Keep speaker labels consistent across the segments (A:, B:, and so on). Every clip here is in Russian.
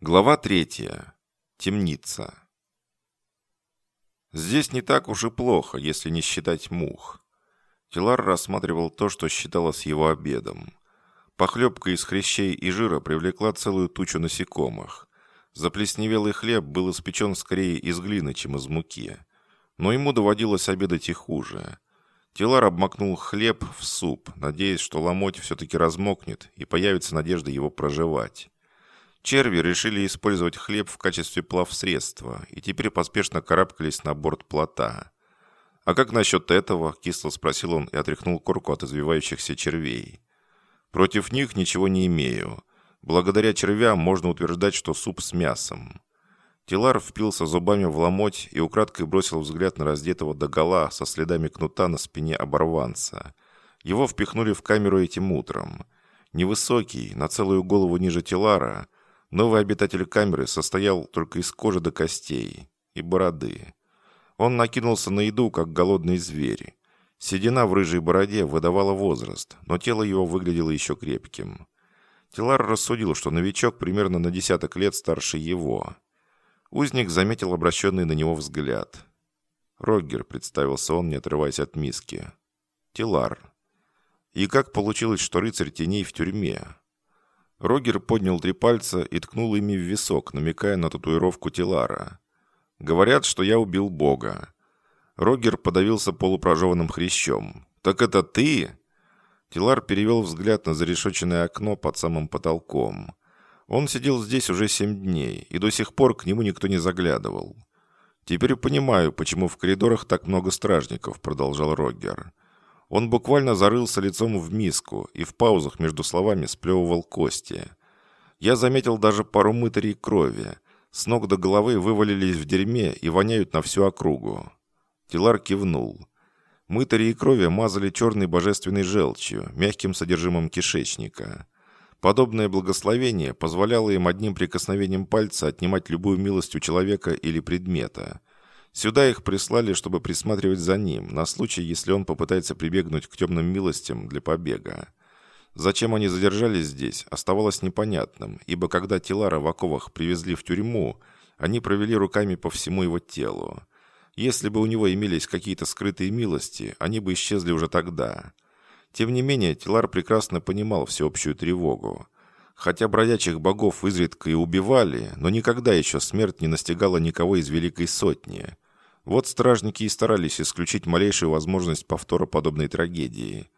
A: Глава третья. Темница. Здесь не так уж и плохо, если не считать мух. Тилар рассматривал то, что считалось его обедом. Похлебка из хрящей и жира привлекла целую тучу насекомых. Заплесневелый хлеб был испечен скорее из глины, чем из муки. Но ему доводилось обедать и хуже. Тилар обмакнул хлеб в суп, надеясь, что ломоть все-таки размокнет и появится надежда его проживать. Черви решили использовать хлеб в качестве плавсредства и теперь поспешно карабкались на борт плота. «А как насчет этого?» – кисло спросил он и отряхнул корку от извивающихся червей. «Против них ничего не имею. Благодаря червям можно утверждать, что суп с мясом». Тилар впился зубами в ломоть и украдкой бросил взгляд на раздетого догола со следами кнута на спине оборванца. Его впихнули в камеру этим утром. Невысокий, на целую голову ниже Тилара – Новый обитатель камеры состоял только из кожи до костей и бороды. Он накинулся на еду, как голодный зверь. Седина в рыжей бороде выдавала возраст, но тело его выглядело еще крепким. Тилар рассудил, что новичок примерно на десяток лет старше его. Узник заметил обращенный на него взгляд. «Роггер», — представился он, не отрываясь от миски. «Тилар». «И как получилось, что рыцарь теней в тюрьме?» Рогер поднял три пальца и ткнул ими в висок, намекая на татуировку Тилара. «Говорят, что я убил Бога». Рогер подавился полупрожеванным хрящом. «Так это ты?» Тилар перевел взгляд на зарешоченное окно под самым потолком. Он сидел здесь уже семь дней, и до сих пор к нему никто не заглядывал. «Теперь понимаю, почему в коридорах так много стражников», — продолжал Рогер. Он буквально зарылся лицом в миску и в паузах между словами сплевывал кости. Я заметил даже пару мытарей крови. С ног до головы вывалились в дерьме и воняют на всю округу. Тилар кивнул. Мытари и крови мазали черной божественной желчью, мягким содержимым кишечника. Подобное благословение позволяло им одним прикосновением пальца отнимать любую милость у человека или предмета. Сюда их прислали, чтобы присматривать за ним, на случай, если он попытается прибегнуть к темным милостям для побега. Зачем они задержались здесь, оставалось непонятным, ибо когда Тилара в оковах привезли в тюрьму, они провели руками по всему его телу. Если бы у него имелись какие-то скрытые милости, они бы исчезли уже тогда. Тем не менее, Тилар прекрасно понимал всеобщую тревогу. Хотя бродячих богов изредка и убивали, но никогда еще смерть не настигала никого из Великой Сотни. Вот стражники и старались исключить малейшую возможность повтора подобной трагедии.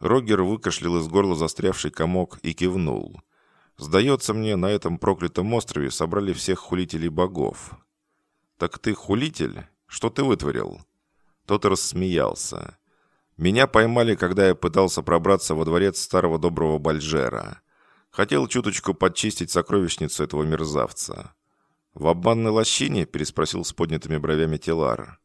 A: Рогер выкашлял из горла застрявший комок и кивнул. «Сдается мне, на этом проклятом острове собрали всех хулителей богов». «Так ты хулитель? Что ты вытворил?» Тот рассмеялся. «Меня поймали, когда я пытался пробраться во дворец старого доброго Бальжера». Хотел чуточку подчистить сокровищницу этого мерзавца. «В обманной лощине?» – переспросил с поднятыми бровями Телар.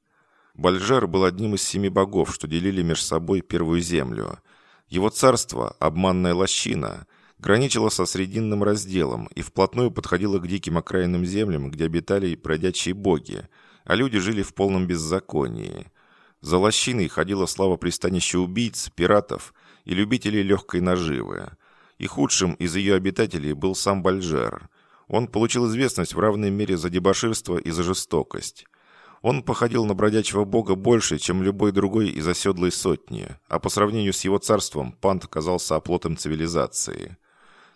A: Бальжер был одним из семи богов, что делили между собой первую землю. Его царство, обманная лощина, граничило со срединным разделом и вплотную подходило к диким окраинным землям, где обитали бродячие боги, а люди жили в полном беззаконии. За лощиной ходила слава пристанища убийц, пиратов и любителей легкой наживы – и худшим из ее обитателей был сам Бальжер. Он получил известность в равной мере за дебоширство и за жестокость. Он походил на бродячего бога больше, чем любой другой из оседлой сотни, а по сравнению с его царством Пант казался оплотом цивилизации.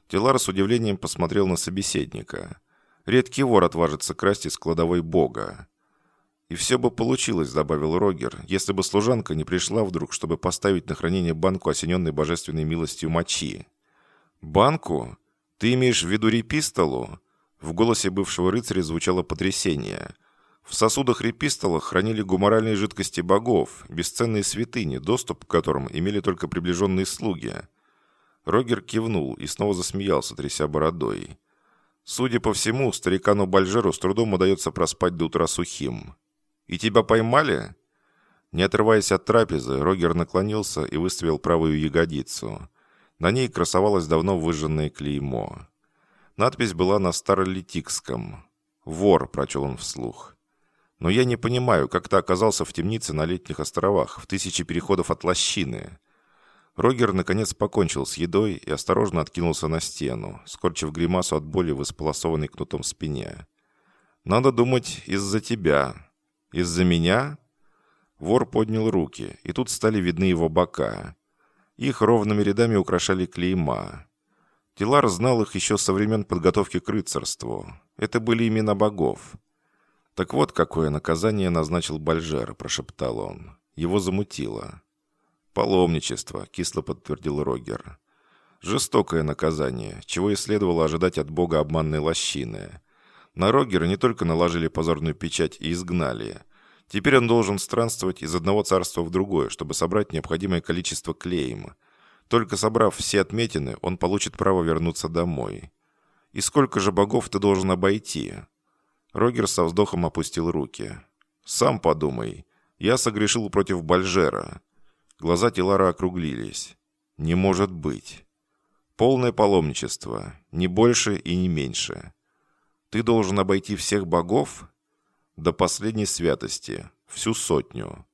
A: Телар с удивлением посмотрел на собеседника. Редкий вор отважится красть из кладовой бога. «И все бы получилось», — добавил Рогер, «если бы служанка не пришла вдруг, чтобы поставить на хранение банку, осененной божественной милостью мочи». «Банку? Ты имеешь в виду репистолу?» В голосе бывшего рыцаря звучало потрясение. В сосудах репистола хранили гуморальные жидкости богов, бесценные святыни, доступ к которым имели только приближенные слуги. Рогер кивнул и снова засмеялся, тряся бородой. Судя по всему, старикану Бальжеру с трудом удается проспать до утра сухим. «И тебя поймали?» Не отрываясь от трапезы, Рогер наклонился и выставил правую ягодицу. На ней красовалось давно выжженное клеймо. Надпись была на старолитикском. «Вор», — прочел он вслух. «Но я не понимаю, как ты оказался в темнице на летних островах, в тысячи переходов от лощины». Рогер наконец покончил с едой и осторожно откинулся на стену, скорчив гримасу от боли в исполосованной кнутом спине. «Надо думать, из-за тебя. Из-за меня?» Вор поднял руки, и тут стали видны его бока. Их ровными рядами украшали клейма. Тилар знал их еще со времен подготовки к рыцарству. Это были имена богов. «Так вот, какое наказание назначил Бальжер», – прошептал он. Его замутило. «Паломничество», — кисло подтвердил Рогер. «Жестокое наказание, чего и следовало ожидать от бога обманной лощины. На Рогера не только наложили позорную печать и изгнали. Теперь он должен странствовать из одного царства в другое, чтобы собрать необходимое количество клейм. Только собрав все отметины, он получит право вернуться домой. И сколько же богов ты должен обойти?» Рогер со вздохом опустил руки. «Сам подумай. Я согрешил против Бальжера. Глаза Тилара округлились. «Не может быть. Полное паломничество. Не больше и не меньше. Ты должен обойти всех богов до последней святости, всю сотню».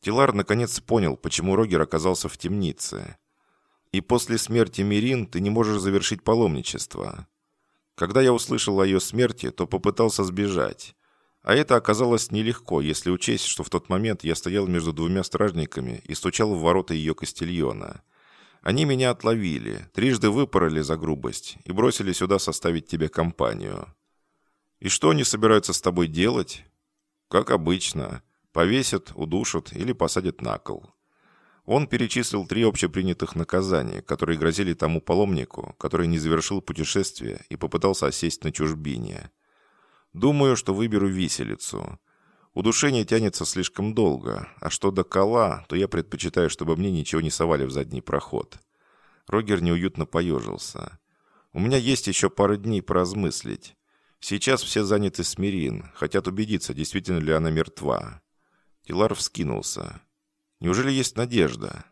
A: Тилар наконец понял, почему Рогер оказался в темнице. «И после смерти Мирин ты не можешь завершить паломничество». Когда я услышал о ее смерти, то попытался сбежать. А это оказалось нелегко, если учесть, что в тот момент я стоял между двумя стражниками и стучал в ворота ее кастильона. Они меня отловили, трижды выпороли за грубость и бросили сюда составить тебе компанию. И что они собираются с тобой делать? Как обычно. Повесят, удушат или посадят на кол. Он перечислил три общепринятых наказания, которые грозили тому паломнику, который не завершил путешествие и попытался осесть на чужбине – Думаю, что выберу виселицу. Удушение тянется слишком долго, а что до кола, то я предпочитаю, чтобы мне ничего не совали в задний проход. Рогер неуютно поежился. У меня есть еще пара дней поразмыслить. Сейчас все заняты Смирин, хотят убедиться, действительно ли она мертва. Тилар вскинулся. Неужели есть надежда?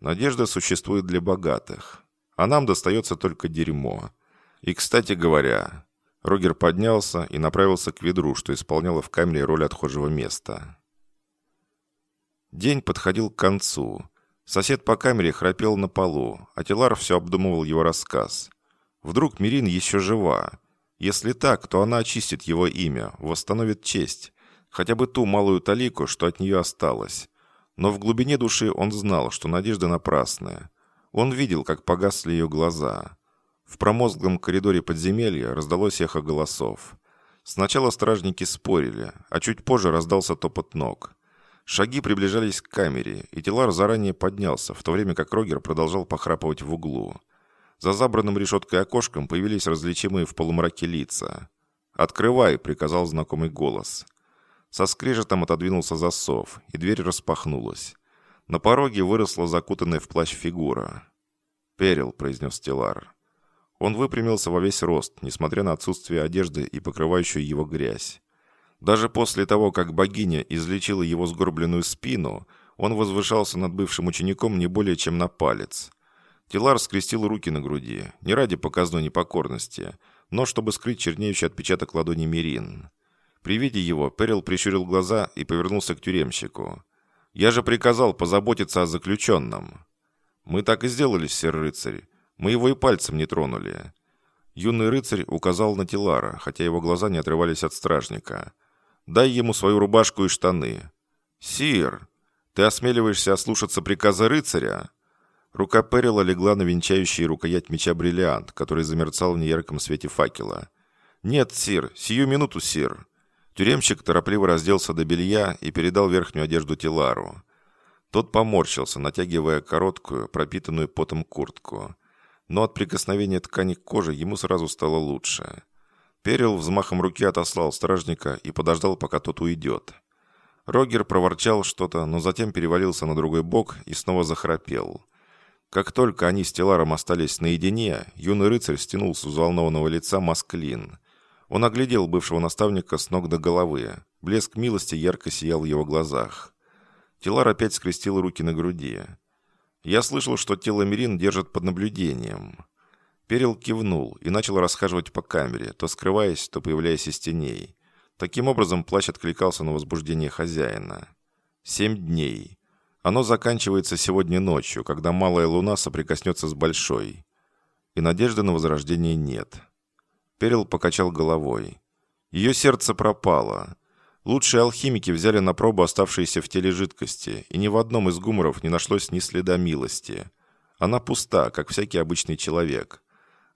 A: Надежда существует для богатых, а нам достается только дерьмо. И, кстати говоря, Рогер поднялся и направился к ведру, что исполняло в камере роль отхожего места. День подходил к концу. Сосед по камере храпел на полу, а Тилар все обдумывал его рассказ. Вдруг Мирин еще жива. Если так, то она очистит его имя, восстановит честь, хотя бы ту малую талику, что от нее осталось. Но в глубине души он знал, что надежда напрасная. Он видел, как погасли ее глаза. В промозглом коридоре подземелья раздалось эхо голосов. Сначала стражники спорили, а чуть позже раздался топот ног. Шаги приближались к камере, и Тилар заранее поднялся, в то время как Рогер продолжал похрапывать в углу. За забранным решеткой окошком появились различимые в полумраке лица. «Открывай!» — приказал знакомый голос. Со скрежетом отодвинулся засов, и дверь распахнулась. На пороге выросла закутанная в плащ фигура. «Перил», — произнес Тилар. Он выпрямился во весь рост, несмотря на отсутствие одежды и покрывающую его грязь. Даже после того, как богиня излечила его сгорбленную спину, он возвышался над бывшим учеником не более чем на палец. Тилар скрестил руки на груди, не ради показной непокорности, но чтобы скрыть чернеющий отпечаток ладони Мирин. При виде его Перил прищурил глаза и повернулся к тюремщику. «Я же приказал позаботиться о заключенном». «Мы так и сделали, сэр-рыцарь. Мы его и пальцем не тронули. Юный рыцарь указал на Тилара, хотя его глаза не отрывались от стражника. «Дай ему свою рубашку и штаны». «Сир, ты осмеливаешься ослушаться приказа рыцаря?» Рука Перила легла на венчающий рукоять меча бриллиант, который замерцал в неярком свете факела. «Нет, сир, сию минуту, сир». Тюремщик торопливо разделся до белья и передал верхнюю одежду Тилару. Тот поморщился, натягивая короткую, пропитанную потом куртку но от прикосновения ткани к коже ему сразу стало лучше. Перил взмахом руки отослал стражника и подождал, пока тот уйдет. Рогер проворчал что-то, но затем перевалился на другой бок и снова захрапел. Как только они с Теларом остались наедине, юный рыцарь стянул с взволнованного лица масклин. Он оглядел бывшего наставника с ног до головы. Блеск милости ярко сиял в его глазах. Телар опять скрестил руки на груди. Я слышал, что тело Мирин держат под наблюдением. Перил кивнул и начал расхаживать по камере, то скрываясь, то появляясь из теней. Таким образом, плащ откликался на возбуждение хозяина. Семь дней. Оно заканчивается сегодня ночью, когда малая луна соприкоснется с большой. И надежды на возрождение нет. Перил покачал головой. Ее сердце пропало. Лучшие алхимики взяли на пробу оставшиеся в теле жидкости, и ни в одном из гуморов не нашлось ни следа милости. Она пуста, как всякий обычный человек.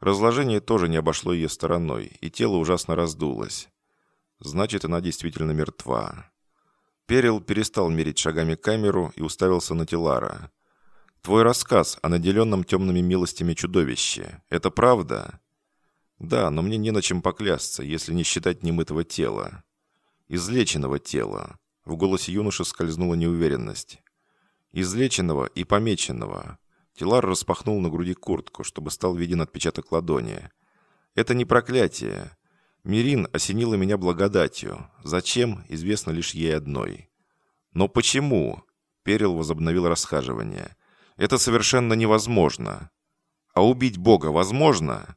A: Разложение тоже не обошло ее стороной, и тело ужасно раздулось. Значит, она действительно мертва. Перил перестал мерить шагами камеру и уставился на Тилара. «Твой рассказ о наделенном темными милостями чудовище – это правда?» «Да, но мне не на чем поклясться, если не считать немытого тела излеченного тела. В голосе юноши скользнула неуверенность. Излеченного и помеченного. Тилар распахнул на груди куртку, чтобы стал виден отпечаток ладони. Это не проклятие. Мирин осенила меня благодатью. Зачем, известно лишь ей одной. Но почему? Перил возобновил расхаживание. Это совершенно невозможно. А убить Бога возможно?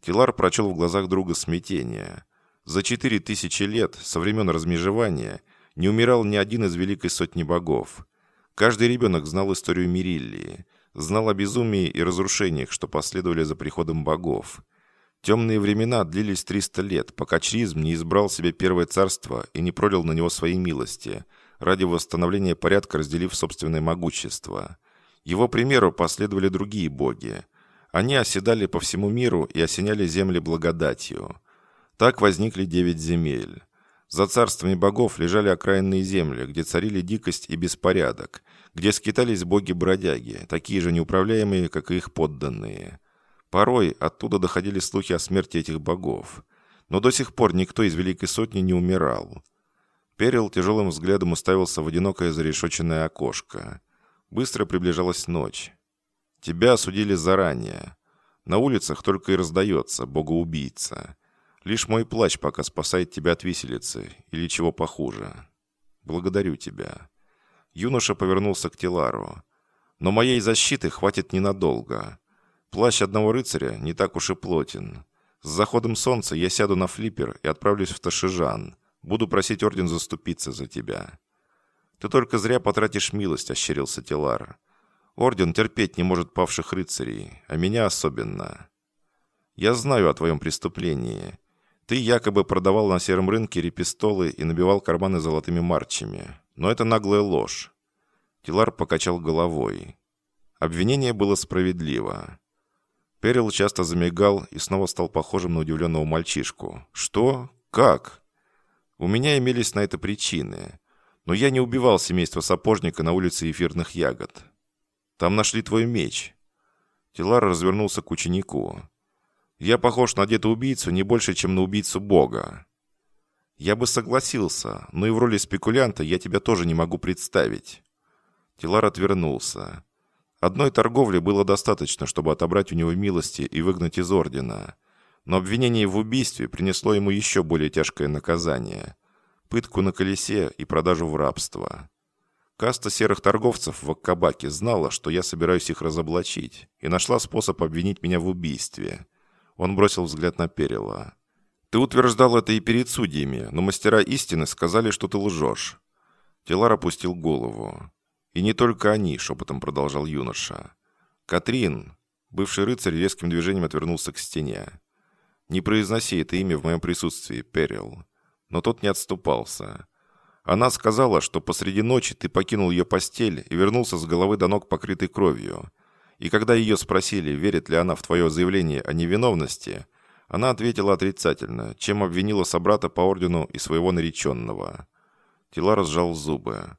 A: Тилар прочел в глазах друга смятение. За четыре тысячи лет, со времен размежевания, не умирал ни один из великой сотни богов. Каждый ребенок знал историю Мириллии, знал о безумии и разрушениях, что последовали за приходом богов. Темные времена длились 300 лет, пока Чризм не избрал себе первое царство и не пролил на него свои милости, ради восстановления порядка разделив собственное могущество. Его примеру последовали другие боги. Они оседали по всему миру и осеняли земли благодатью. Так возникли девять земель. За царствами богов лежали окраинные земли, где царили дикость и беспорядок, где скитались боги-бродяги, такие же неуправляемые, как и их подданные. Порой оттуда доходили слухи о смерти этих богов. Но до сих пор никто из Великой Сотни не умирал. Перил тяжелым взглядом уставился в одинокое зарешоченное окошко. Быстро приближалась ночь. Тебя осудили заранее. На улицах только и раздается богоубийца. Лишь мой плач пока спасает тебя от виселицы или чего похуже. Благодарю тебя». Юноша повернулся к Тилару. «Но моей защиты хватит ненадолго. Плащ одного рыцаря не так уж и плотен. С заходом солнца я сяду на флиппер и отправлюсь в Ташижан. Буду просить орден заступиться за тебя». «Ты только зря потратишь милость», — ощерился Тилар. «Орден терпеть не может павших рыцарей, а меня особенно. Я знаю о твоем преступлении. Ты якобы продавал на сером рынке репистолы и набивал карманы золотыми марчами. Но это наглая ложь. Тилар покачал головой. Обвинение было справедливо. Перил часто замигал и снова стал похожим на удивленного мальчишку. «Что? Как?» «У меня имелись на это причины. Но я не убивал семейство сапожника на улице эфирных ягод. Там нашли твой меч». Тилар развернулся к ученику. Я похож на где-то убийцу не больше, чем на убийцу Бога. Я бы согласился, но и в роли спекулянта я тебя тоже не могу представить. Тилар отвернулся. Одной торговли было достаточно, чтобы отобрать у него милости и выгнать из ордена. Но обвинение в убийстве принесло ему еще более тяжкое наказание. Пытку на колесе и продажу в рабство. Каста серых торговцев в Аккабаке знала, что я собираюсь их разоблачить, и нашла способ обвинить меня в убийстве. Он бросил взгляд на Перила. «Ты утверждал это и перед судьями, но мастера истины сказали, что ты лжешь». Телар опустил голову. «И не только они», — шепотом продолжал юноша. «Катрин!» Бывший рыцарь резким движением отвернулся к стене. «Не произноси это имя в моем присутствии, Перил». Но тот не отступался. Она сказала, что посреди ночи ты покинул ее постель и вернулся с головы до ног покрытой кровью. И когда ее спросили, верит ли она в твое заявление о невиновности, она ответила отрицательно, чем обвинила собрата по ордену и своего нареченного. Тила разжал зубы.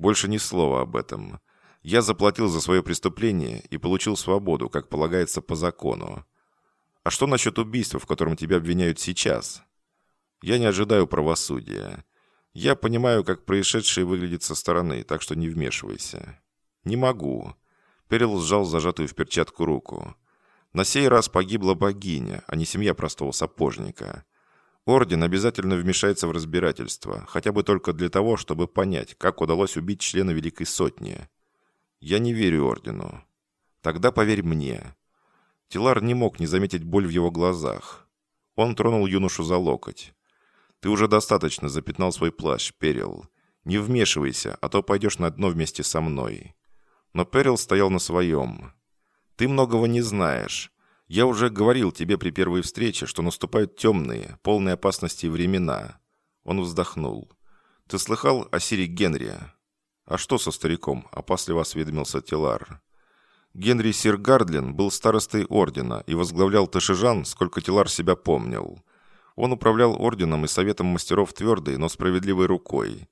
A: «Больше ни слова об этом. Я заплатил за свое преступление и получил свободу, как полагается по закону. А что насчет убийства, в котором тебя обвиняют сейчас? Я не ожидаю правосудия. Я понимаю, как происшедшее выглядит со стороны, так что не вмешивайся. Не могу. Перил сжал зажатую в перчатку руку. На сей раз погибла богиня, а не семья простого сапожника. Орден обязательно вмешается в разбирательство, хотя бы только для того, чтобы понять, как удалось убить члена Великой Сотни. Я не верю Ордену. Тогда поверь мне. Тилар не мог не заметить боль в его глазах. Он тронул юношу за локоть. Ты уже достаточно запятнал свой плащ, Перил. Не вмешивайся, а то пойдешь на дно вместе со мной». Но Перил стоял на своем. «Ты многого не знаешь. Я уже говорил тебе при первой встрече, что наступают темные, полные опасности времена». Он вздохнул. «Ты слыхал о Сире Генри?» «А что со стариком?» – опасливо осведомился Тилар. Генри Сир Гардлин был старостой ордена и возглавлял Ташижан, сколько Тилар себя помнил. Он управлял орденом и советом мастеров твердой, но справедливой рукой.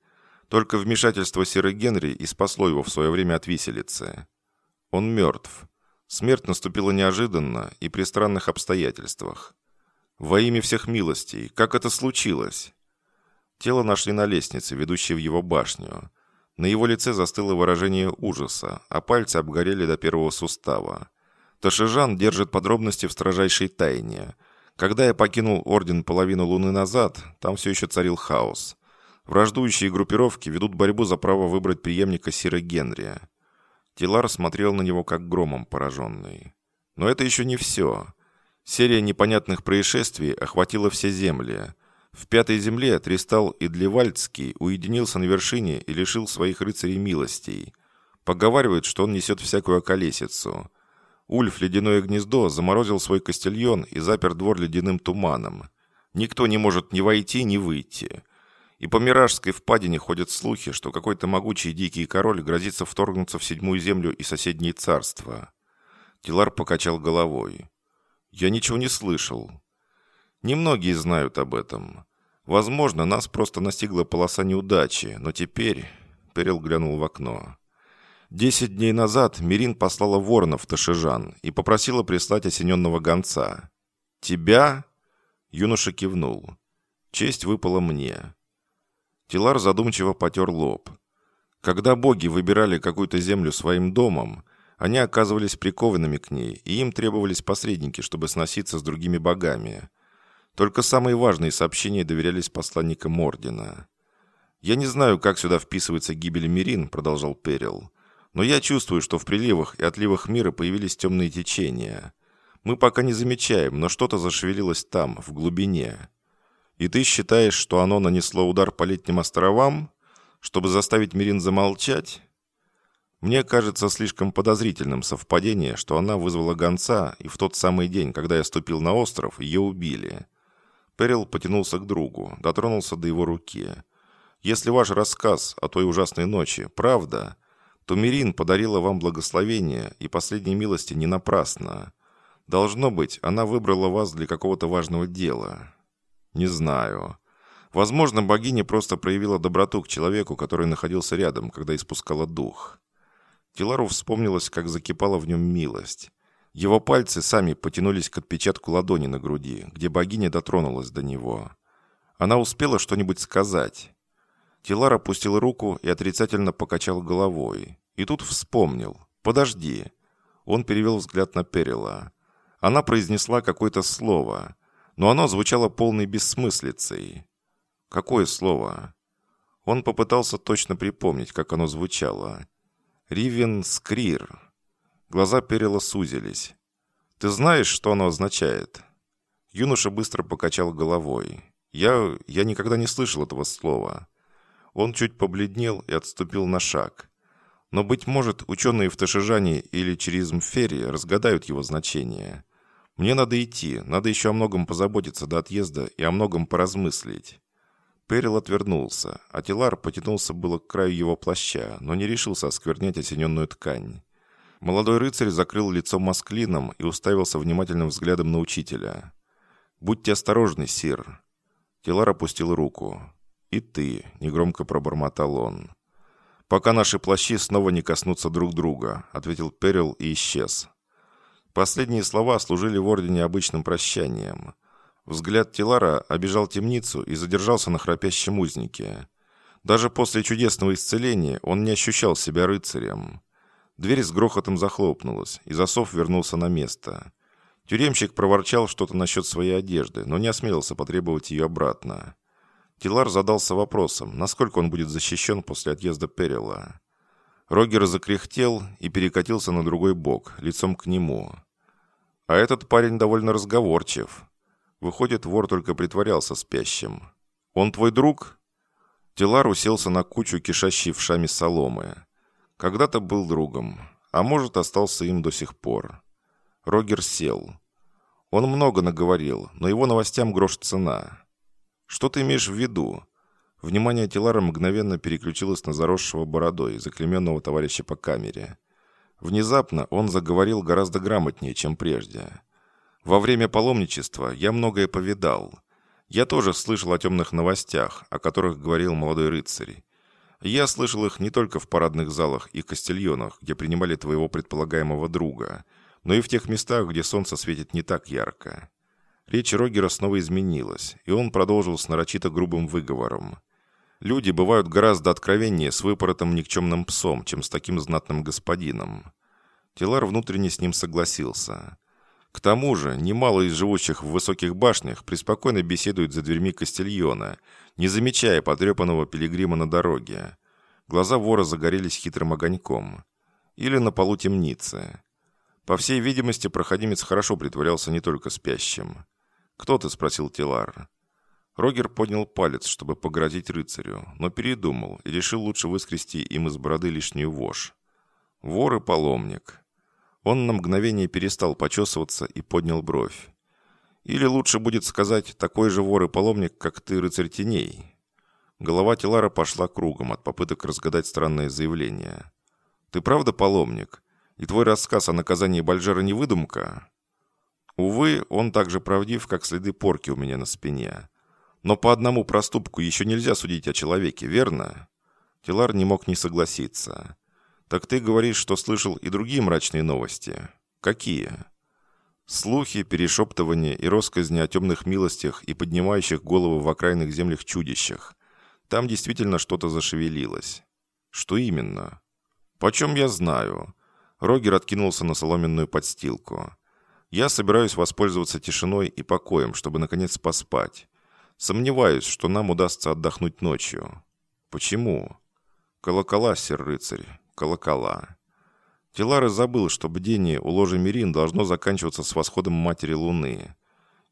A: Только вмешательство Сира Генри и спасло его в свое время от виселицы. Он мертв. Смерть наступила неожиданно и при странных обстоятельствах. Во имя всех милостей, как это случилось? Тело нашли на лестнице, ведущей в его башню. На его лице застыло выражение ужаса, а пальцы обгорели до первого сустава. Ташижан держит подробности в строжайшей тайне. Когда я покинул Орден половину луны назад, там все еще царил хаос. Враждующие группировки ведут борьбу за право выбрать преемника Сира Генри. Тилар смотрел на него как громом пораженный. Но это еще не все. Серия непонятных происшествий охватила все земли – в пятой земле Тристал и уединился на вершине и лишил своих рыцарей милостей. Поговаривают, что он несет всякую околесицу. Ульф ледяное гнездо заморозил свой костельон и запер двор ледяным туманом. Никто не может ни войти, ни выйти. И по Миражской впадине ходят слухи, что какой-то могучий дикий король грозится вторгнуться в седьмую землю и соседние царства. Тилар покачал головой. «Я ничего не слышал. Немногие знают об этом. Возможно, нас просто настигла полоса неудачи, но теперь...» Перел глянул в окно. Десять дней назад Мирин послала ворона в Ташижан и попросила прислать осененного гонца. «Тебя?» Юноша кивнул. «Честь выпала мне». Тилар задумчиво потер лоб. Когда боги выбирали какую-то землю своим домом, они оказывались прикованными к ней, и им требовались посредники, чтобы сноситься с другими богами. Только самые важные сообщения доверялись посланникам Ордена. «Я не знаю, как сюда вписывается гибель Мирин», — продолжал Перил. «Но я чувствую, что в приливах и отливах мира появились темные течения. Мы пока не замечаем, но что-то зашевелилось там, в глубине. И ты считаешь, что оно нанесло удар по летним островам, чтобы заставить Мирин замолчать?» Мне кажется слишком подозрительным совпадение, что она вызвала гонца, и в тот самый день, когда я ступил на остров, ее убили. Перил потянулся к другу, дотронулся до его руки. «Если ваш рассказ о той ужасной ночи – правда, то Мирин подарила вам благословение и последней милости не напрасно. Должно быть, она выбрала вас для какого-то важного дела. Не знаю. Возможно, богиня просто проявила доброту к человеку, который находился рядом, когда испускала дух». Тилару вспомнилось, как закипала в нем милость. Его пальцы сами потянулись к отпечатку ладони на груди, где богиня дотронулась до него. Она успела что-нибудь сказать. Тилар опустил руку и отрицательно покачал головой. И тут вспомнил. «Подожди». Он перевел взгляд на Перила. Она произнесла какое-то слово, но оно звучало полной бессмыслицей. «Какое слово?» Он попытался точно припомнить, как оно звучало. «Ривен Скрир». Глаза Перила сузились. «Ты знаешь, что оно означает?» Юноша быстро покачал головой. «Я... я никогда не слышал этого слова». Он чуть побледнел и отступил на шаг. Но, быть может, ученые в Ташижане или через Мфери разгадают его значение. Мне надо идти, надо еще о многом позаботиться до отъезда и о многом поразмыслить. Перил отвернулся, а Тилар потянулся было к краю его плаща, но не решился осквернять осененную ткань. Молодой рыцарь закрыл лицо масклином и уставился внимательным взглядом на учителя. «Будьте осторожны, сир». Тилар опустил руку. «И ты», — негромко пробормотал он. «Пока наши плащи снова не коснутся друг друга», — ответил Перил и исчез. Последние слова служили в Ордене обычным прощанием. Взгляд Тилара обежал темницу и задержался на храпящем узнике. Даже после чудесного исцеления он не ощущал себя рыцарем. Дверь с грохотом захлопнулась, и засов вернулся на место. Тюремщик проворчал что-то насчет своей одежды, но не осмелился потребовать ее обратно. Тилар задался вопросом, насколько он будет защищен после отъезда Перила. Рогер закряхтел и перекатился на другой бок, лицом к нему. А этот парень довольно разговорчив. Выходит, вор только притворялся спящим. «Он твой друг?» Телар уселся на кучу кишащей вшами соломы. Когда-то был другом, а может, остался им до сих пор. Рогер сел. Он много наговорил, но его новостям грош цена. «Что ты имеешь в виду?» Внимание Тилара мгновенно переключилось на заросшего бородой, заклеменного товарища по камере. Внезапно он заговорил гораздо грамотнее, чем прежде. «Во время паломничества я многое повидал. Я тоже слышал о темных новостях, о которых говорил молодой рыцарь. Я слышал их не только в парадных залах и кастильонах, где принимали твоего предполагаемого друга, но и в тех местах, где солнце светит не так ярко». Речь Рогера снова изменилась, и он продолжил с нарочито грубым выговором. Люди бывают гораздо откровеннее с выпоротым никчемным псом, чем с таким знатным господином. Тилар внутренне с ним согласился. К тому же, немало из живущих в высоких башнях преспокойно беседуют за дверьми Кастильона, не замечая потрепанного пилигрима на дороге. Глаза вора загорелись хитрым огоньком. Или на полу темницы. По всей видимости, проходимец хорошо притворялся не только спящим. «Кто ты?» – спросил Тилар. Рогер поднял палец, чтобы погрозить рыцарю, но передумал и решил лучше выскрести им из бороды лишнюю вошь. Вор и паломник. Он на мгновение перестал почесываться и поднял бровь. Или лучше будет сказать, такой же вор и паломник, как ты, рыцарь теней. Голова Тилара пошла кругом от попыток разгадать странное заявление. «Ты правда паломник? И твой рассказ о наказании Бальжера не выдумка?» Увы, он так же правдив, как следы порки у меня на спине. Но по одному проступку еще нельзя судить о человеке, верно? Тилар не мог не согласиться. Так ты говоришь, что слышал и другие мрачные новости. Какие? Слухи, перешептывания и россказни о темных милостях и поднимающих головы в окраинных землях чудищах. Там действительно что-то зашевелилось. Что именно? Почем я знаю? Рогер откинулся на соломенную подстилку. Я собираюсь воспользоваться тишиной и покоем, чтобы наконец поспать. Сомневаюсь, что нам удастся отдохнуть ночью. Почему? Колокола, сэр-рыцарь, колокола. Телара забыл, что бдение у ложи Мирин должно заканчиваться с восходом Матери Луны.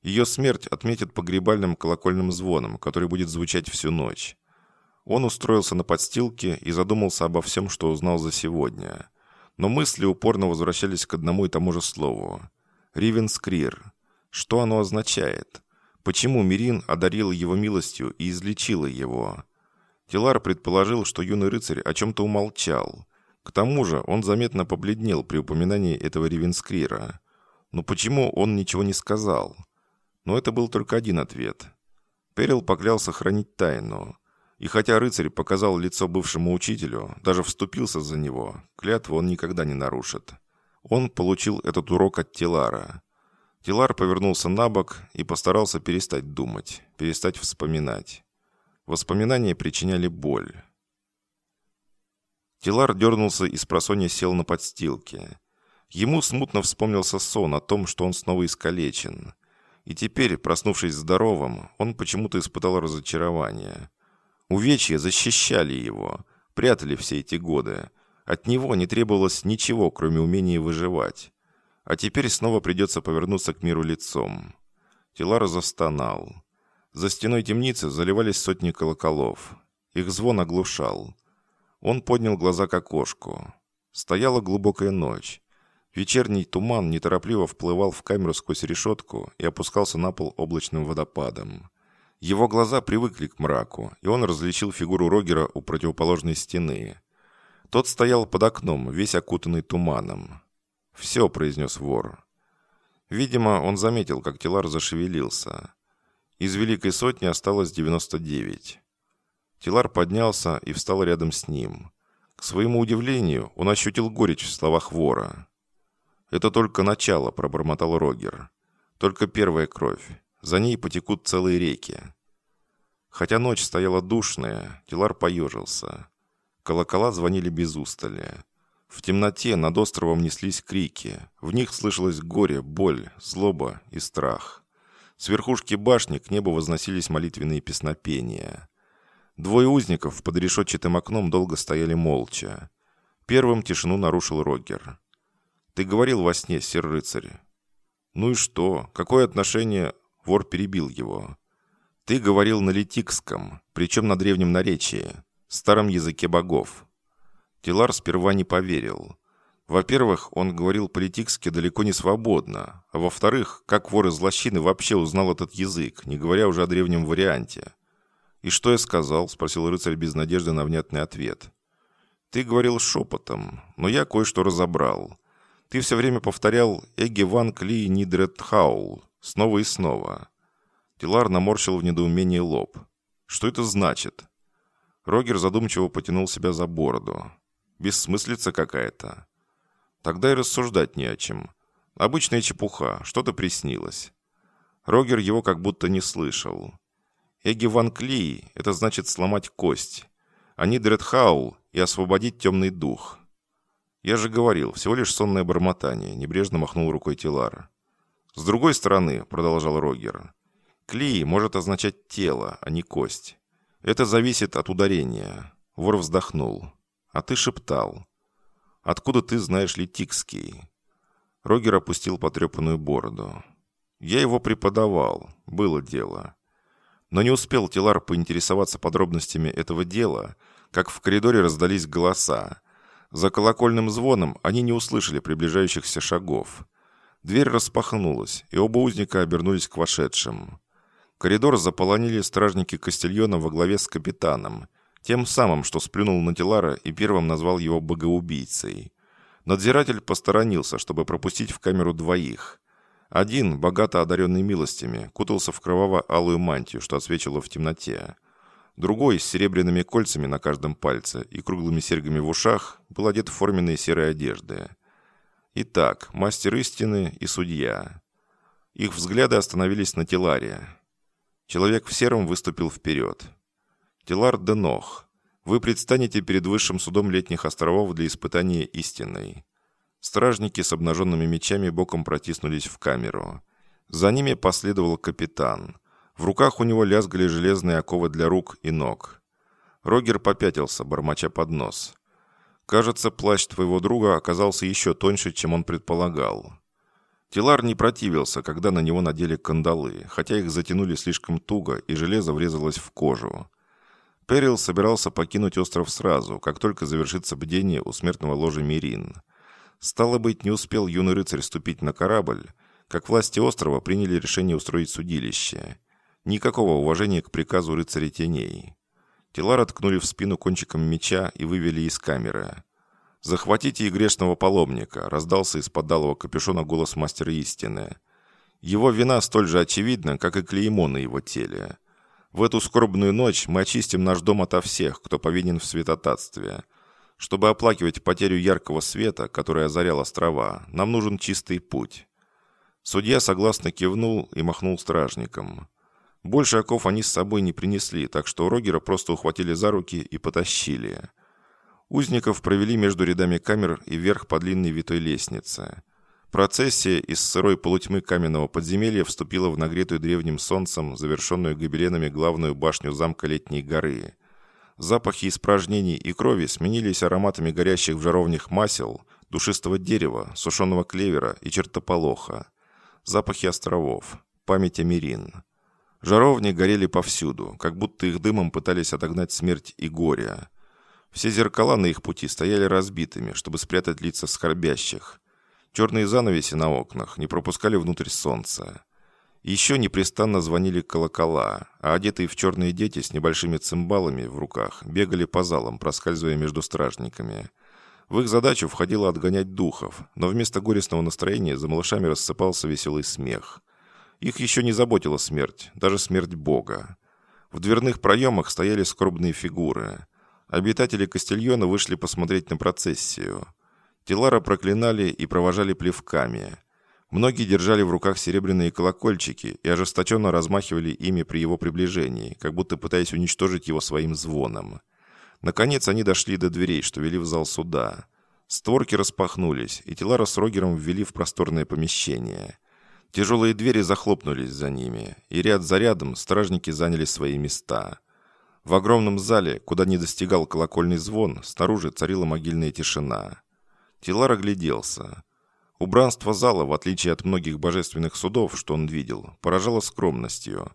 A: Ее смерть отметит погребальным колокольным звоном, который будет звучать всю ночь. Он устроился на подстилке и задумался обо всем, что узнал за сегодня. Но мысли упорно возвращались к одному и тому же слову. Ривенскрир. Что оно означает? Почему Мирин одарила его милостью и излечила его? Тилар предположил, что юный рыцарь о чем-то умолчал. К тому же он заметно побледнел при упоминании этого Ревенскрира. Но почему он ничего не сказал? Но это был только один ответ. Перил поклялся хранить тайну. И хотя рыцарь показал лицо бывшему учителю, даже вступился за него, клятву он никогда не нарушит. Он получил этот урок от Тилара. Тилар повернулся на бок и постарался перестать думать, перестать вспоминать. Воспоминания причиняли боль. Тилар дернулся и с просонья сел на подстилке. Ему смутно вспомнился сон о том, что он снова искалечен. И теперь, проснувшись здоровым, он почему-то испытал разочарование. Увечья защищали его, прятали все эти годы. От него не требовалось ничего, кроме умения выживать. А теперь снова придется повернуться к миру лицом. Тилар застонал. За стеной темницы заливались сотни колоколов. Их звон оглушал. Он поднял глаза к окошку. Стояла глубокая ночь. Вечерний туман неторопливо вплывал в камеру сквозь решетку и опускался на пол облачным водопадом. Его глаза привыкли к мраку, и он различил фигуру Рогера у противоположной стены. Тот стоял под окном, весь окутанный туманом. «Все», — произнес вор. Видимо, он заметил, как Тилар зашевелился. Из Великой Сотни осталось 99. Тилар поднялся и встал рядом с ним. К своему удивлению, он ощутил горечь в словах вора. «Это только начало», — пробормотал Рогер. «Только первая кровь. За ней потекут целые реки». Хотя ночь стояла душная, Тилар поежился. Колокола звонили без устали. В темноте над островом неслись крики. В них слышалось горе, боль, злоба и страх. С верхушки башни к небу возносились молитвенные песнопения. Двое узников под решетчатым окном долго стояли молча. Первым тишину нарушил Рогер. «Ты говорил во сне, сэр-рыцарь». «Ну и что? Какое отношение...» Вор перебил его. Ты говорил на литикском, причем на древнем наречии, старом языке богов. Тилар сперва не поверил. Во-первых, он говорил политически далеко не свободно, а во-вторых, как вор из лощины вообще узнал этот язык, не говоря уже о древнем варианте. «И что я сказал?» – спросил рыцарь без надежды на внятный ответ. «Ты говорил шепотом, но я кое-что разобрал. Ты все время повторял «Эги ван кли нидрет хаул» снова и снова. Тилар наморщил в недоумении лоб. «Что это значит?» Рогер задумчиво потянул себя за бороду. «Бессмыслица какая-то». «Тогда и рассуждать не о чем. Обычная чепуха, что-то приснилось». Рогер его как будто не слышал. «Эги ван Кли» — это значит сломать кость. Они Дредхаул и освободить темный дух. «Я же говорил, всего лишь сонное бормотание», — небрежно махнул рукой Тилар. «С другой стороны», — продолжал Рогер, — «клей может означать тело, а не кость. Это зависит от ударения». Вор вздохнул. «А ты шептал. Откуда ты знаешь литикский?» Рогер опустил потрепанную бороду. «Я его преподавал. Было дело». Но не успел Тилар поинтересоваться подробностями этого дела, как в коридоре раздались голоса, за колокольным звоном они не услышали приближающихся шагов. Дверь распахнулась, и оба узника обернулись к вошедшим. Коридор заполонили стражники Кастильона во главе с капитаном, тем самым, что сплюнул на Телара и первым назвал его богоубийцей. Надзиратель посторонился, чтобы пропустить в камеру двоих. Один, богато одаренный милостями, кутался в кроваво-алую мантию, что отсвечивало в темноте. Другой, с серебряными кольцами на каждом пальце и круглыми серьгами в ушах, был одет в форменные серые одежды. Итак, мастер истины и судья. Их взгляды остановились на Теларе. Человек в сером выступил вперед. «Телар Денох, вы предстанете перед высшим судом летних островов для испытания истиной». Стражники с обнаженными мечами боком протиснулись в камеру. За ними последовал капитан – в руках у него лязгали железные оковы для рук и ног. Рогер попятился, бормоча под нос. «Кажется, плащ твоего друга оказался еще тоньше, чем он предполагал». Тилар не противился, когда на него надели кандалы, хотя их затянули слишком туго, и железо врезалось в кожу. Перил собирался покинуть остров сразу, как только завершится бдение у смертного ложа Мирин. Стало быть, не успел юный рыцарь ступить на корабль, как власти острова приняли решение устроить судилище. Никакого уважения к приказу рыцаря теней. Тела ткнули в спину кончиком меча и вывели из камеры. «Захватите и грешного паломника!» – раздался из-под капюшона голос мастера истины. «Его вина столь же очевидна, как и клеймо на его теле. В эту скорбную ночь мы очистим наш дом ото всех, кто повинен в святотатстве. Чтобы оплакивать потерю яркого света, который озарял острова, нам нужен чистый путь». Судья согласно кивнул и махнул стражникам. Больше оков они с собой не принесли, так что Рогера просто ухватили за руки и потащили. Узников провели между рядами камер и вверх по длинной витой лестнице. Процессия из сырой полутьмы каменного подземелья вступила в нагретую древним солнцем, завершенную гобеленами главную башню замка Летней горы. Запахи испражнений и крови сменились ароматами горящих в жаровнях масел, душистого дерева, сушеного клевера и чертополоха. Запахи островов, память Мирин. Жаровни горели повсюду, как будто их дымом пытались отогнать смерть и горе. Все зеркала на их пути стояли разбитыми, чтобы спрятать лица скорбящих. Черные занавеси на окнах не пропускали внутрь солнца. Еще непрестанно звонили колокола, а одетые в черные дети с небольшими цимбалами в руках бегали по залам, проскальзывая между стражниками. В их задачу входило отгонять духов, но вместо горестного настроения за малышами рассыпался веселый смех. Их еще не заботила смерть, даже смерть Бога. В дверных проемах стояли скорбные фигуры. Обитатели Кастильона вышли посмотреть на процессию. Телара проклинали и провожали плевками. Многие держали в руках серебряные колокольчики и ожесточенно размахивали ими при его приближении, как будто пытаясь уничтожить его своим звоном. Наконец они дошли до дверей, что вели в зал суда. Створки распахнулись, и Телара с Рогером ввели в просторное помещение. Тяжелые двери захлопнулись за ними, и ряд за рядом стражники заняли свои места. В огромном зале, куда не достигал колокольный звон, снаружи царила могильная тишина. Тилар огляделся. Убранство зала, в отличие от многих божественных судов, что он видел, поражало скромностью.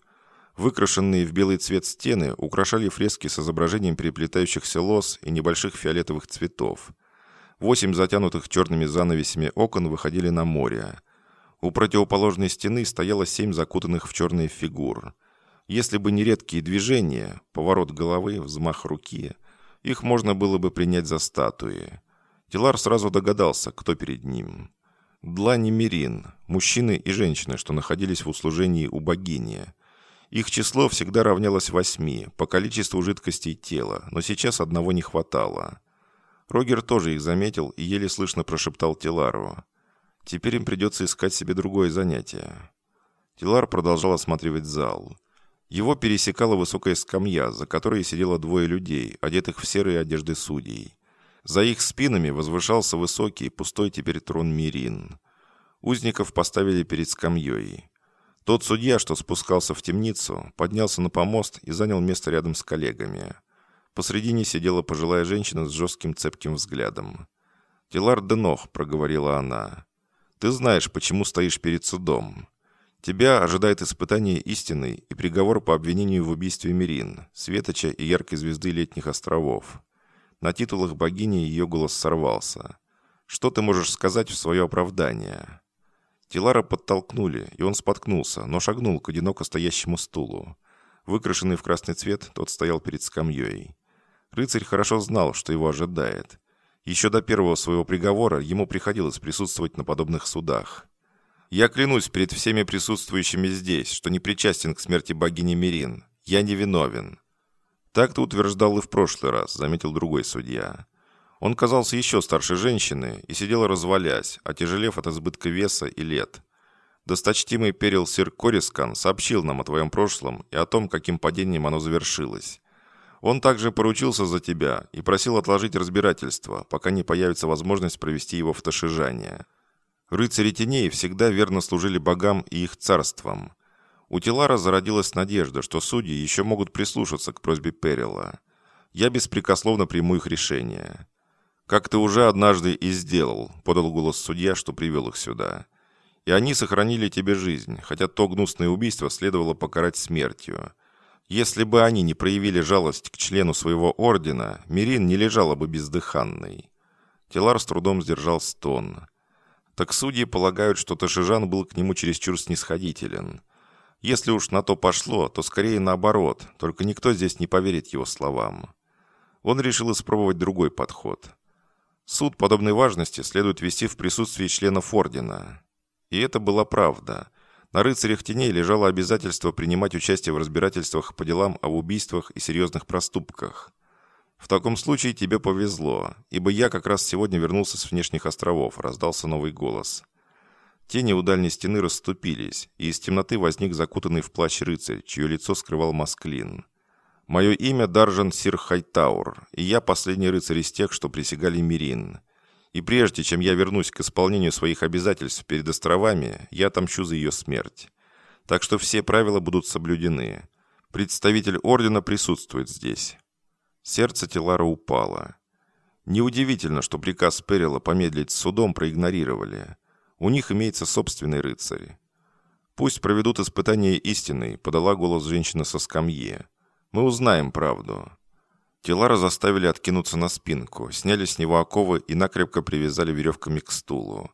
A: Выкрашенные в белый цвет стены украшали фрески с изображением переплетающихся лос и небольших фиолетовых цветов. Восемь затянутых черными занавесями окон выходили на море. У противоположной стены стояло семь закутанных в черные фигур. Если бы не редкие движения, поворот головы, взмах руки, их можно было бы принять за статуи. Тилар сразу догадался, кто перед ним. Длани Мирин, мужчины и женщины, что находились в услужении у богини – их число всегда равнялось восьми по количеству жидкостей тела, но сейчас одного не хватало. Рогер тоже их заметил и еле слышно прошептал Тилару. Теперь им придется искать себе другое занятие. Тилар продолжал осматривать зал. Его пересекала высокая скамья, за которой сидело двое людей, одетых в серые одежды судей. За их спинами возвышался высокий, пустой теперь трон Мирин. Узников поставили перед скамьей. Тот судья, что спускался в темницу, поднялся на помост и занял место рядом с коллегами. Посредине сидела пожилая женщина с жестким цепким взглядом. «Тилар Денох», — проговорила она, — «ты знаешь, почему стоишь перед судом. Тебя ожидает испытание истины и приговор по обвинению в убийстве Мирин, Светоча и яркой звезды летних островов». На титулах богини ее голос сорвался. «Что ты можешь сказать в свое оправдание?» Тилара подтолкнули, и он споткнулся, но шагнул к одиноко стоящему стулу. Выкрашенный в красный цвет, тот стоял перед скамьей. Рыцарь хорошо знал, что его ожидает. Еще до первого своего приговора ему приходилось присутствовать на подобных судах. «Я клянусь перед всеми присутствующими здесь, что не причастен к смерти богини Мирин. Я не виновен». «Так ты утверждал и в прошлый раз», — заметил другой судья. Он казался еще старше женщины и сидел развалясь, отяжелев от избытка веса и лет. Досточтимый перил сир Корискан сообщил нам о твоем прошлом и о том, каким падением оно завершилось. Он также поручился за тебя и просил отложить разбирательство, пока не появится возможность провести его в Ташижане. Рыцари теней всегда верно служили богам и их царствам. У Тилара зародилась надежда, что судьи еще могут прислушаться к просьбе Перила. Я беспрекословно приму их решение. «Как ты уже однажды и сделал», — подал голос судья, что привел их сюда. «И они сохранили тебе жизнь, хотя то гнусное убийство следовало покарать смертью. Если бы они не проявили жалость к члену своего ордена, Мирин не лежала бы бездыханной». Телар с трудом сдержал стон. Так судьи полагают, что Ташижан был к нему чересчур снисходителен. Если уж на то пошло, то скорее наоборот, только никто здесь не поверит его словам. Он решил испробовать другой подход – Суд подобной важности следует вести в присутствии членов ордена. И это была правда. На рыцарях теней лежало обязательство принимать участие в разбирательствах по делам об убийствах и серьезных проступках. В таком случае тебе повезло, ибо я как раз сегодня вернулся с внешних островов, раздался новый голос. Тени у дальней стены расступились, и из темноты возник закутанный в плащ рыцарь, чье лицо скрывал масклин. Мое имя Даржан Сир Хайтаур, и я последний рыцарь из тех, что присягали Мирин. И прежде чем я вернусь к исполнению своих обязательств перед островами, я отомщу за ее смерть. Так что все правила будут соблюдены. Представитель ордена присутствует здесь». Сердце Телара упало. Неудивительно, что приказ Перила помедлить с судом проигнорировали. У них имеется собственный рыцарь. «Пусть проведут испытание истины», — подала голос женщина со скамьи. Мы узнаем правду». Телара заставили откинуться на спинку, сняли с него оковы и накрепко привязали веревками к стулу.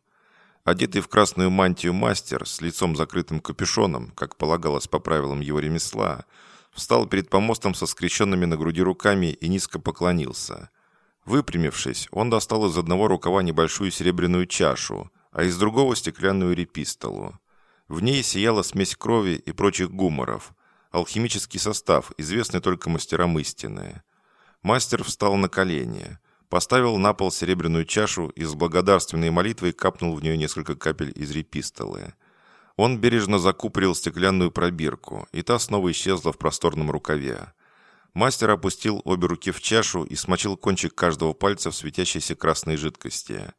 A: Одетый в красную мантию мастер с лицом закрытым капюшоном, как полагалось по правилам его ремесла, встал перед помостом со скрещенными на груди руками и низко поклонился. Выпрямившись, он достал из одного рукава небольшую серебряную чашу, а из другого стеклянную репистолу. В ней сияла смесь крови и прочих гуморов, Алхимический состав, известный только мастерам истины. Мастер встал на колени, поставил на пол серебряную чашу и с благодарственной молитвой капнул в нее несколько капель из репистолы. Он бережно закупорил стеклянную пробирку, и та снова исчезла в просторном рукаве. Мастер опустил обе руки в чашу и смочил кончик каждого пальца в светящейся красной жидкости.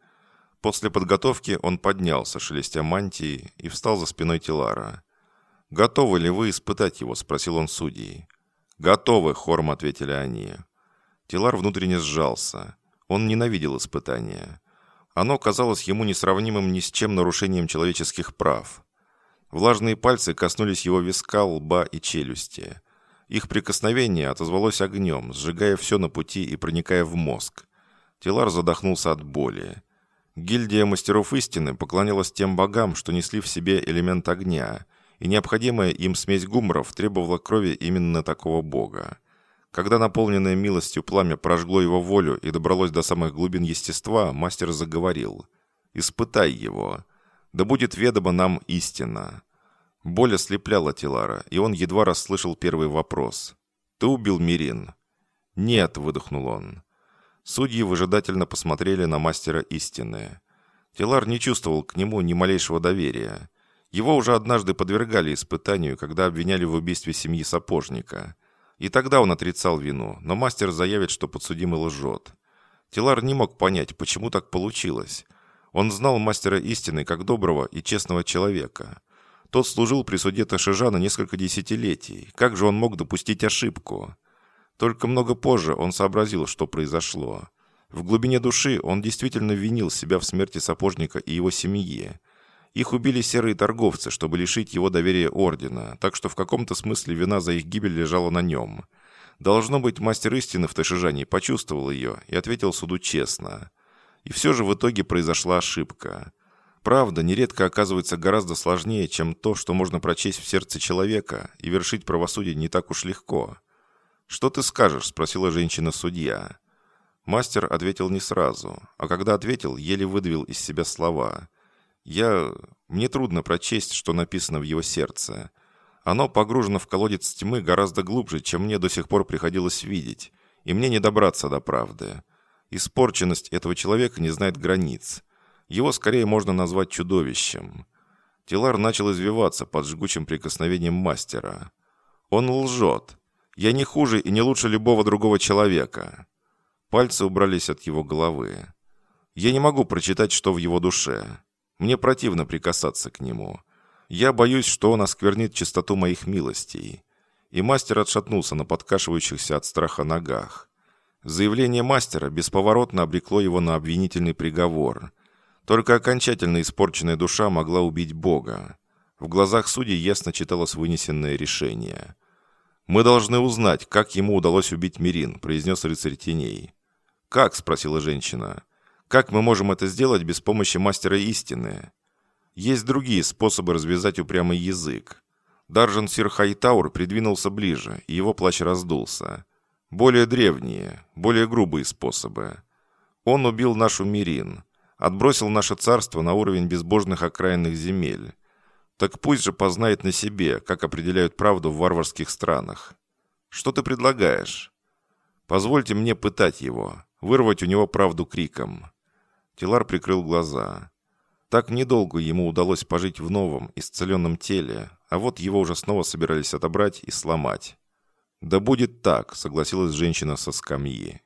A: После подготовки он поднялся, шелестя мантией, и встал за спиной Тилара. «Готовы ли вы испытать его?» – спросил он судьи. «Готовы», – хором ответили они. Тилар внутренне сжался. Он ненавидел испытания. Оно казалось ему несравнимым ни с чем нарушением человеческих прав. Влажные пальцы коснулись его виска, лба и челюсти. Их прикосновение отозвалось огнем, сжигая все на пути и проникая в мозг. Тилар задохнулся от боли. Гильдия мастеров истины поклонялась тем богам, что несли в себе элемент огня, и необходимая им смесь гуморов требовала крови именно такого бога. Когда наполненное милостью пламя прожгло его волю и добралось до самых глубин естества, мастер заговорил. «Испытай его. Да будет ведомо нам истина». Боль ослепляла Тилара, и он едва расслышал первый вопрос. «Ты убил Мирин?» «Нет», — выдохнул он. Судьи выжидательно посмотрели на мастера истины. Тилар не чувствовал к нему ни малейшего доверия. Его уже однажды подвергали испытанию, когда обвиняли в убийстве семьи сапожника. И тогда он отрицал вину, но мастер заявит, что подсудимый лжет. Тилар не мог понять, почему так получилось. Он знал мастера истины как доброго и честного человека. Тот служил при суде Ташижана несколько десятилетий. Как же он мог допустить ошибку? Только много позже он сообразил, что произошло. В глубине души он действительно винил себя в смерти сапожника и его семьи. Их убили серые торговцы, чтобы лишить его доверия ордена, так что в каком-то смысле вина за их гибель лежала на нем. Должно быть, мастер истины в Ташижане почувствовал ее и ответил суду честно. И все же в итоге произошла ошибка. Правда нередко оказывается гораздо сложнее, чем то, что можно прочесть в сердце человека, и вершить правосудие не так уж легко. «Что ты скажешь?» – спросила женщина-судья. Мастер ответил не сразу, а когда ответил, еле выдавил из себя слова. «Я... Мне трудно прочесть, что написано в его сердце. Оно погружено в колодец тьмы гораздо глубже, чем мне до сих пор приходилось видеть, и мне не добраться до правды. Испорченность этого человека не знает границ. Его скорее можно назвать чудовищем». Тилар начал извиваться под жгучим прикосновением мастера. «Он лжет. Я не хуже и не лучше любого другого человека». Пальцы убрались от его головы. «Я не могу прочитать, что в его душе. Мне противно прикасаться к нему. Я боюсь, что он осквернит чистоту моих милостей». И мастер отшатнулся на подкашивающихся от страха ногах. Заявление мастера бесповоротно обрекло его на обвинительный приговор. Только окончательно испорченная душа могла убить Бога. В глазах судей ясно читалось вынесенное решение – «Мы должны узнать, как ему удалось убить Мирин», – произнес рыцарь теней. «Как?» – спросила женщина. «Как мы можем это сделать без помощи мастера истины?» «Есть другие способы развязать упрямый язык». Даржан Сир Хайтаур придвинулся ближе, и его плащ раздулся. Более древние, более грубые способы. Он убил нашу Мирин, отбросил наше царство на уровень безбожных окраинных земель. Так пусть же познает на себе, как определяют правду в варварских странах. Что ты предлагаешь? Позвольте мне пытать его, вырвать у него правду криком. Тилар прикрыл глаза. Так недолго ему удалось пожить в новом, исцеленном теле, а вот его уже снова собирались отобрать и сломать. «Да будет так», — согласилась женщина со скамьи.